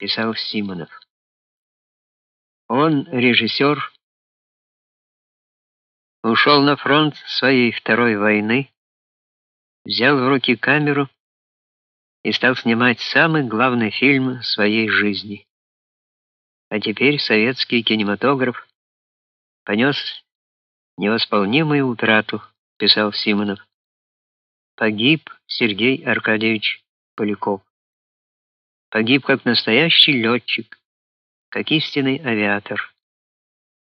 писал Симонов. Он, режиссер, ушел на фронт своей второй войны, взял в руки камеру и стал снимать самый главный фильм своей жизни. А теперь советский кинематограф понес невосполнимую утрату, писал Симонов. Погиб Сергей Аркадьевич Поляков. Погиб как настоящий летчик, как истинный авиатор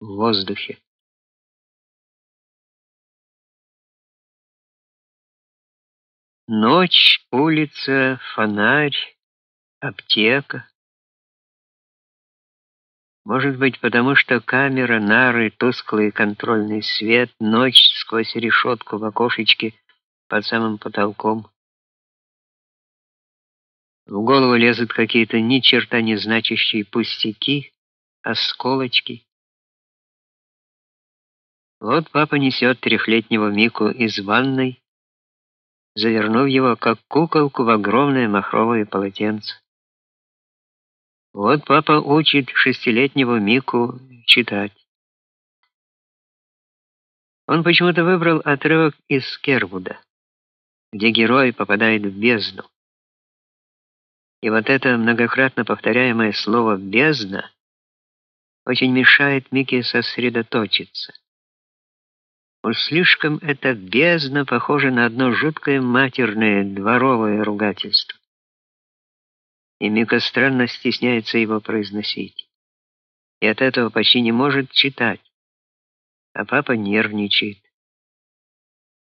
в воздухе. Ночь, улица, фонарь, аптека. Может быть, потому что камера, нары, тусклый контрольный свет, ночь сквозь решетку в окошечке под самым потолком. В голову лезут какие-то ни черта не значащие пустяки, осколочки. Вот папа несет трехлетнего Мику из ванной, завернув его как куколку в огромное махровое полотенце. Вот папа учит шестилетнего Мику читать. Он почему-то выбрал отрывок из Кервуда, где герой попадает в бездну. И вот это многократно повторяемое слово «бездна» очень мешает Мике сосредоточиться. Уж слишком это бездна похоже на одно жуткое матерное дворовое ругательство. И Мика странно стесняется его произносить. И от этого почти не может читать. А папа нервничает.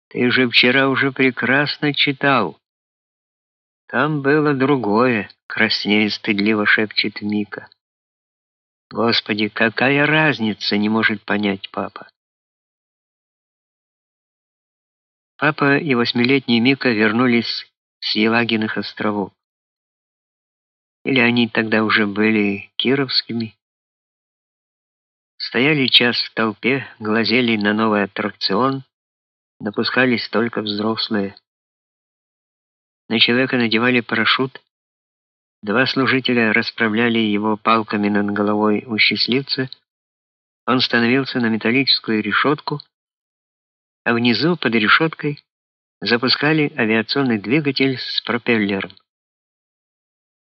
Ты же вчера уже прекрасно читал. Там было другое, краснея стыдливо шепчет Мика. Господи, какая разница, не может понять папа. Папа и восьмилетний Мика вернулись с Елагиных островов. Или они тогда уже были кировскими? Стояли час в толпе, глазели на новый аттракцион, допускались только взрослые. На человека надевали парашют. Два служителя расправляли его палками над головой у счастливца. Он становился на металлическую решетку, а внизу под решеткой запускали авиационный двигатель с пропеллером.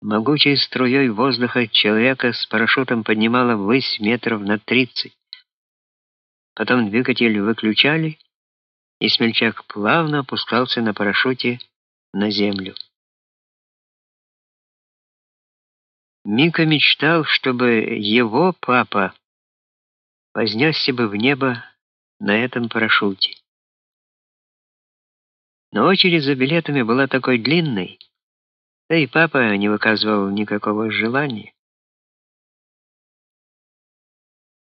Могучей струей воздуха человека с парашютом поднимало ввысь метров на 30. Потом двигатель выключали, и смельчак плавно опускался на парашюте на землю. Мика мечтал, чтобы его папа вознесся бы в небо на этом парашюте. Но очередь за билетами была такой длинной, да и папа не выказывал никакого желания.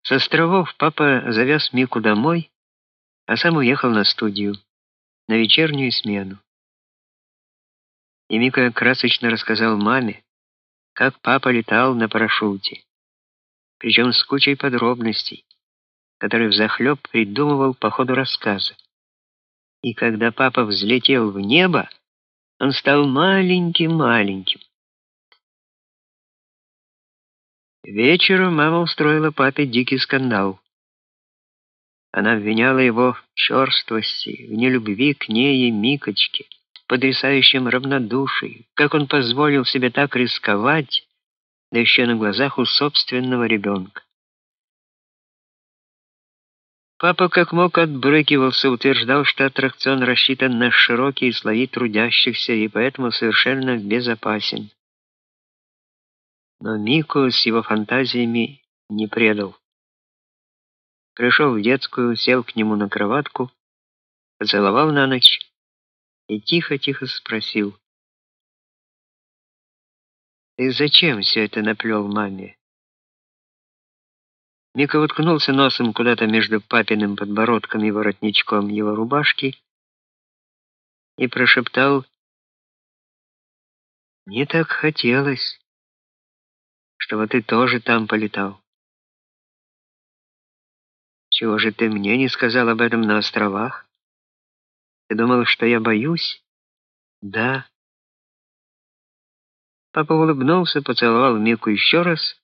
С островов папа завез Мику домой, а сам уехал на студию, на вечернюю смену. И Мика красочно рассказал маме, как папа летал на парашюте, причем с кучей подробностей, которые взахлеб придумывал по ходу рассказа. И когда папа взлетел в небо, он стал маленьким-маленьким. Вечером мама устроила папе дикий скандал. Она обвиняла его в черствости, в нелюбви к ней и Микочке потрясающем равнодушии, как он позволил себе так рисковать, да еще на глазах у собственного ребенка. Папа как мог отбрыкивался, утверждал, что аттракцион рассчитан на широкие слои трудящихся и поэтому совершенно безопасен. Но Мику с его фантазиями не предал. Пришел в детскую, сел к нему на кроватку, поцеловал на ночь и тихо-тихо спросил. «Ты зачем все это наплел маме?» Мика уткнулся носом куда-то между папиным подбородком и воротничком его рубашки и прошептал «Мне так хотелось, чтобы ты тоже там полетал». «Чего же ты мне не сказал об этом на островах?» Ты думал, что я боюсь? Да. Папа улыбнулся, поцеловал Мику еще раз